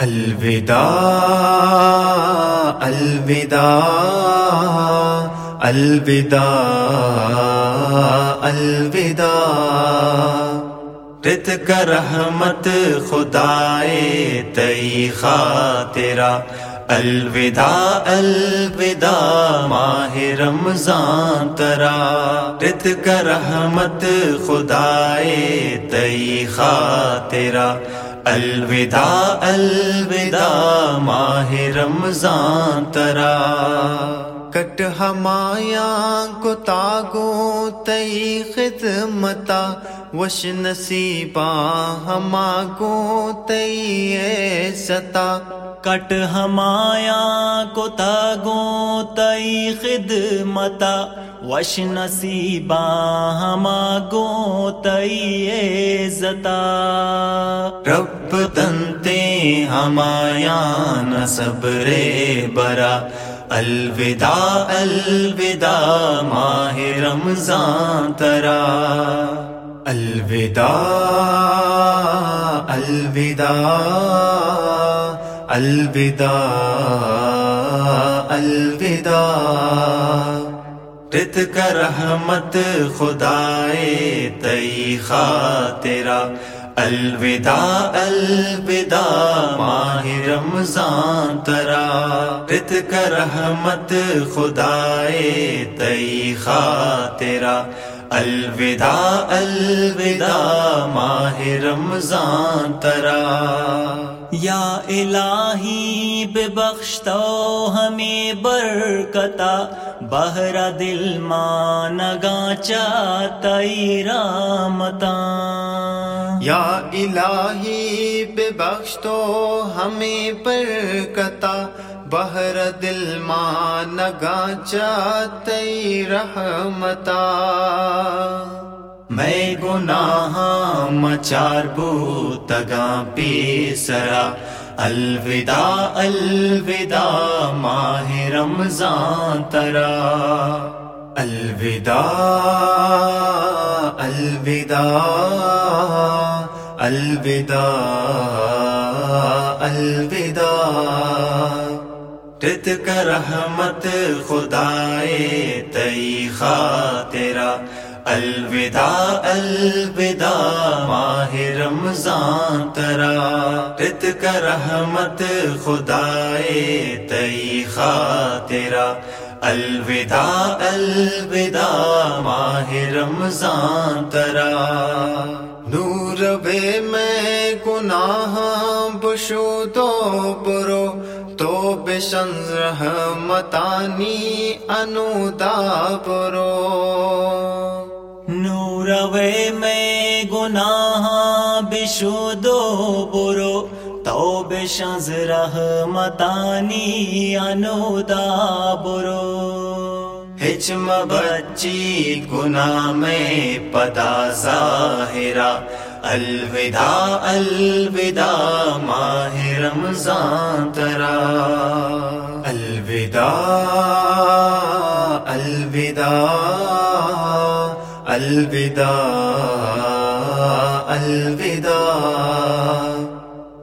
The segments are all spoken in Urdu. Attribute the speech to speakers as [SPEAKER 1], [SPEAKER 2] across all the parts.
[SPEAKER 1] الوداع الوداع الوداع الوداع۔ رت کر رحمت خدائے تئی خاطرہ۔ الوداع الوداع، ماہ رمضان ترا۔ رت کر رحمت خدائے تئی خاطرہ۔ الوداع الوداع ماہ رمضان ترا۔ کٹ ہمایا کو تاگو تئی خدمتا، وش نصیبا ہما کو تئی ستا۔
[SPEAKER 2] کٹ ہمایا کو تاگو تئی خدمتا، وش نصیبا ہما گو تئی زتا
[SPEAKER 1] رب تنتے ہمایا نصبر برا۔ الوداع الوداع، ماہ رمضان ترا۔ الوداع الوداع الوداع الوداع۔ رت کر رحمت خدائے تئی خاطرہ الوداع الوداع، ماہ رمضان ترا۔ رت کر رحمت خدائے تئی خاطرا الوداع الوداع، ماہ رمضان ترا۔
[SPEAKER 2] یا الہی بے بخشتو ہمیں برکتا بہرا دل مانگا چاہتا رامتا
[SPEAKER 1] یا الہی بخش تو ہمیں برکتا بہر دل ماں نگا چاہتی رحمتا میں گناہ مچار بو تگا پیسرا الوداع الوداع، ماہ رمضان ترا۔ الوداع الوداع الوداع الوداع۔ رت کر رحمت خدائے تئی خاطرہ الوداع الوداع، ماہ رمضان ترا۔ رت کر رحمت خدائے تئی خاطرہ الوداع الوداع، ماہ رمضان ترا۔ نور بے میں گناہ بشو دو برو تو بے شنز رحمتانی انودا برو
[SPEAKER 2] نور وے میں گناہ بشو برو تو بے شنز رحمتانی انودا برو۔
[SPEAKER 1] ہچم بچی گناہ میں پدا ظاہرہ، الوداع الوداع، ماہ رمضان ترا۔ الوداع الوداع۔ الوداع الوداع.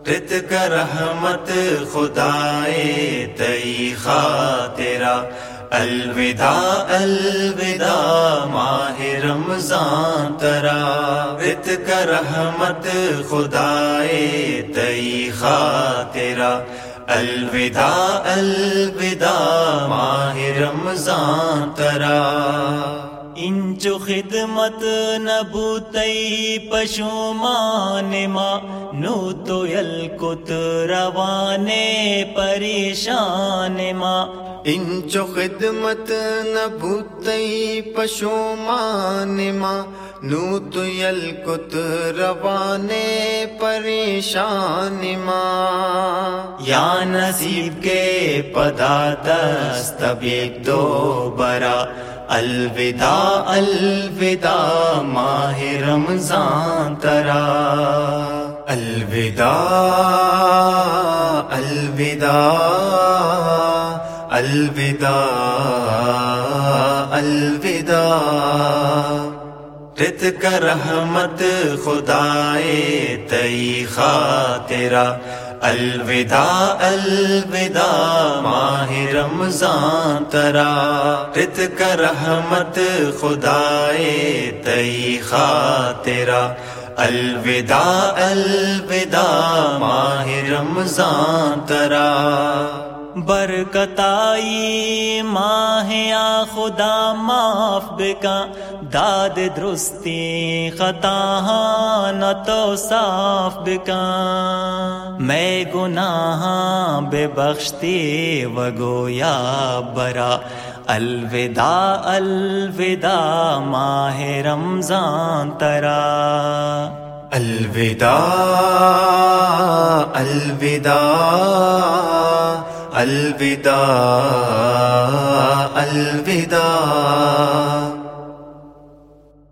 [SPEAKER 1] رت کر رحمت خدائے تئی خاطرہ، الوداع الوداع، ماہ رمضان ترا رت کر رحمت خدائے تئی خاطرہ، الوداع الوداع، ماہ رمضان ترا انچو خدمت نبوتی پشو مانما نو تو یلکت روانے پریشان ما۔
[SPEAKER 3] انچو خدمت نبوتی پشو مانما نو تو یلکت روانے پریشان ما۔
[SPEAKER 1] یا نصیب کے پدا دست ایک دو برا الوداع الوداع، ماہ رمضان ترا۔
[SPEAKER 3] الوداع الوداع الوداع الوداع۔ رت کا رحمت خدائے تئی خاطرہ الوداع الوداع، ماہ رمضان ترا۔ رت کا رحمت خدائے تئی تیرا۔ الوداع الوداع، ماہ رمضان ترا۔
[SPEAKER 1] برکتائی ماہ یا خدا معاف بکا۔ داد درستی خطا ہاں، نہ تو صاف بکا۔ میں گناہ بے بخشتی وگو یا برا۔ الوداع الوداع، ماہ رمضان ترا۔
[SPEAKER 3] الوداع الوداع۔ الوداع الوداع۔